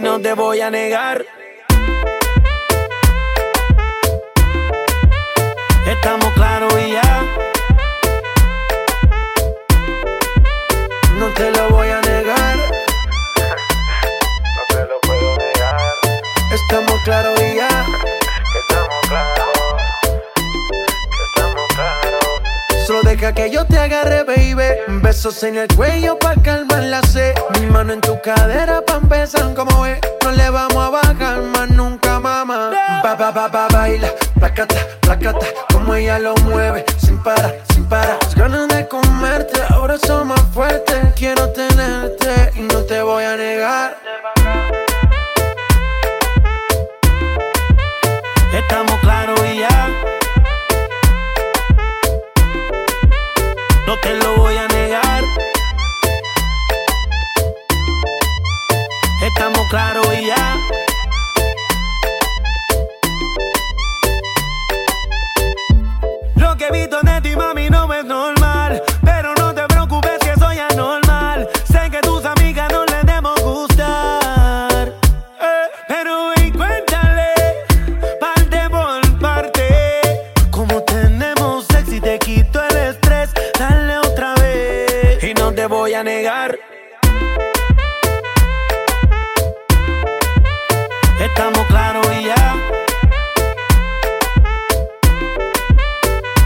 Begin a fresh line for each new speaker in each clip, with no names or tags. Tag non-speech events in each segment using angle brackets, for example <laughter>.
te voy a negar. Estamos claros y ya. No te lo voy a negar. <laughs>
No te lo puedo negar.
Estamos claros y ya. Deja que yo te agarre, baby. Besos en el cuello pa' calmar la sed. Mi mano en tu cadera pa' empezar como es. No le vamos a bajar más nunca, mamá. Ba, ba, ba, ba, baila. Placata, placata. Como ella lo mueve. Sin parar, sin parar. Las ganas de comerte. Ahora son más fuertes. Quiero tenerte y no te voy a negar. No te lo voy a negar. Estamos claros y ya. Lo que he visto de ti, mami, no es normal. A negar. Estamos claros y ya.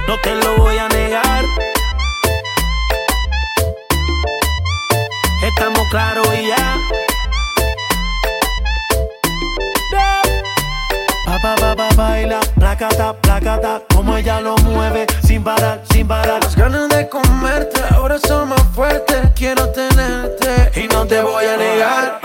No te lo voy a negar. Estamos claros y ya. Pa, pa, pa, baila, placata, placata, como ella lo mueve, sin parar, sin parar. Las ganas de comerte no te voy a negar.